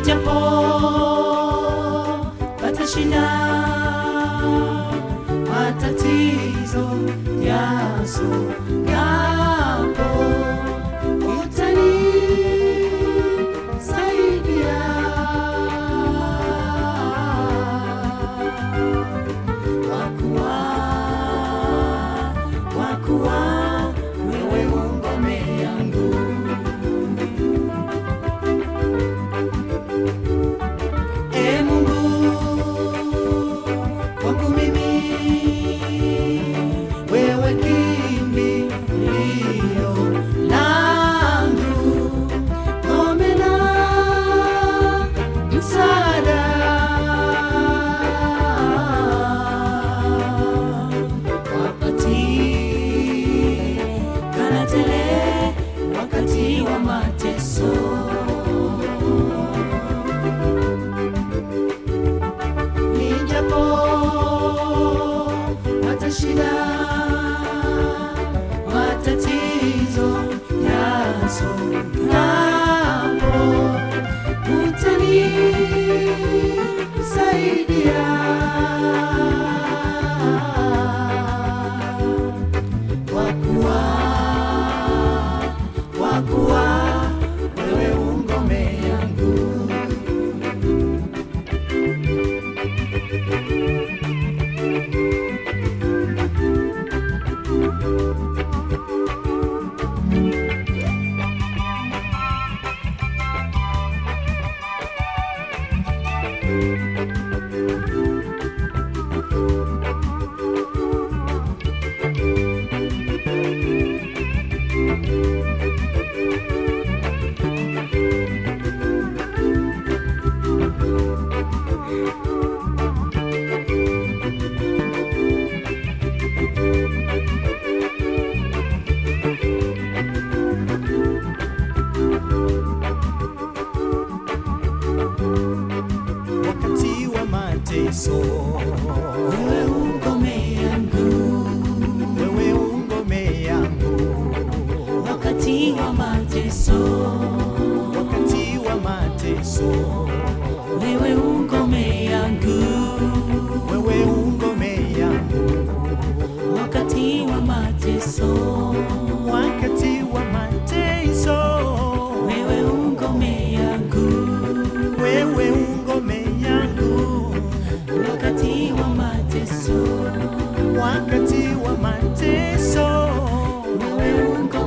いじゃこ私な matatizo yaso ya So life. mateso.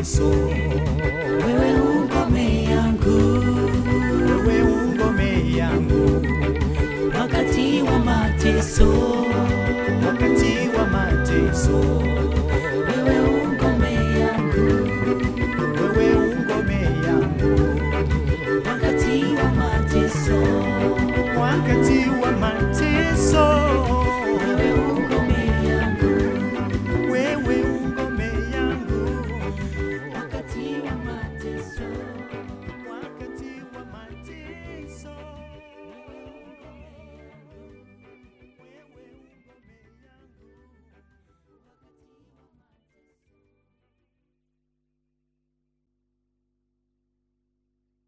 Yesu wewe ngome yangu. Wewe ngome yangu. Wakati wa mateso. Wakati wa mateso.